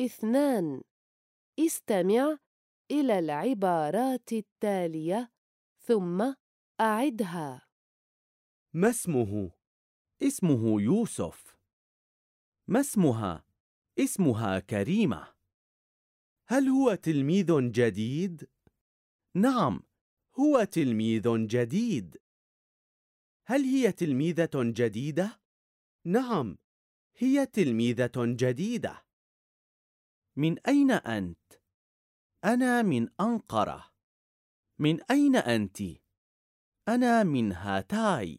اثنان استمع إلى العبارات التالية ثم أعدها ما اسمه؟ اسمه يوسف ما اسمها؟ اسمها كريمة هل هو تلميذ جديد؟ نعم هو تلميذ جديد هل هي تلميذة جديدة؟ نعم هي تلميذة جديدة من أين أنت؟ أنا من أنقرة من أين أنت؟ أنا من هاتاي